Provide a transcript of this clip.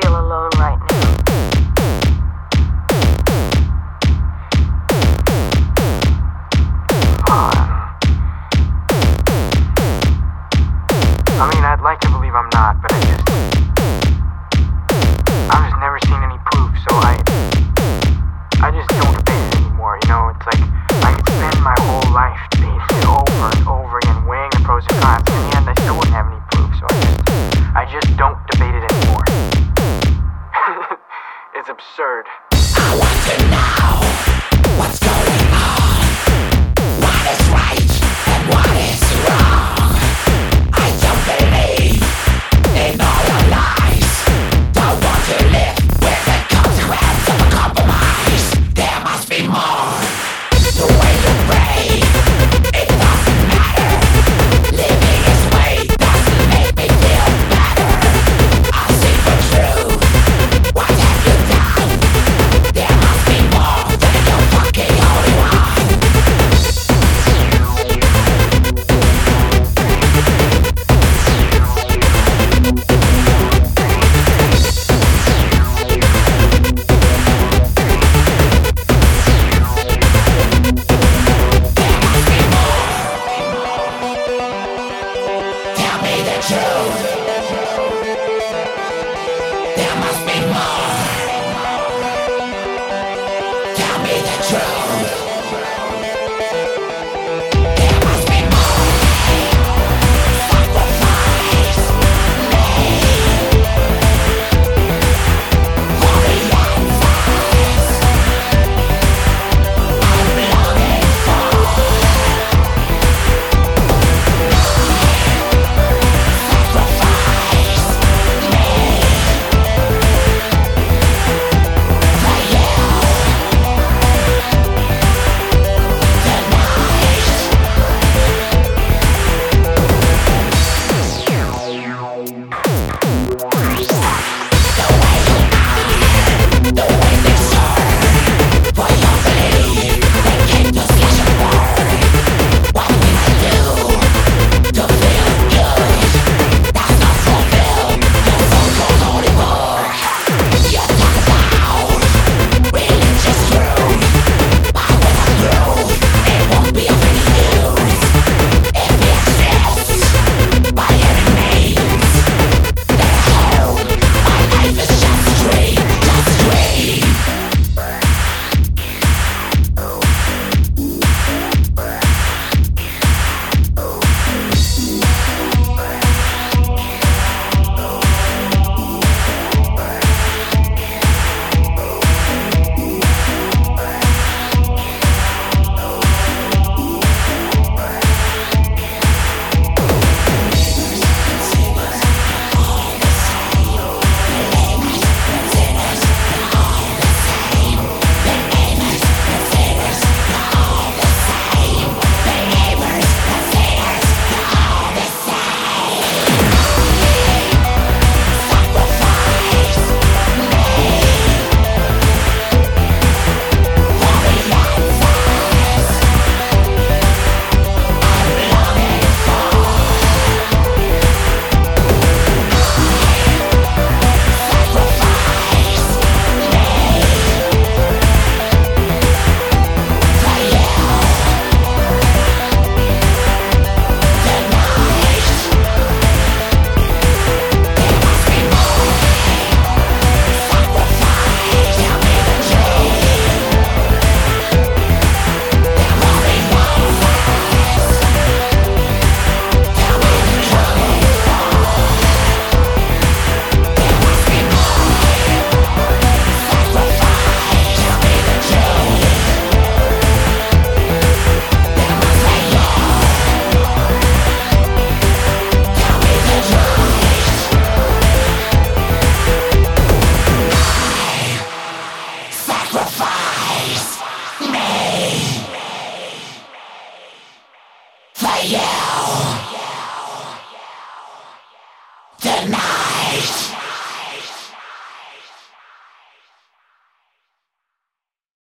feel alone right now. Um, I mean, I'd like to believe I'm not, but I just. Até a. now.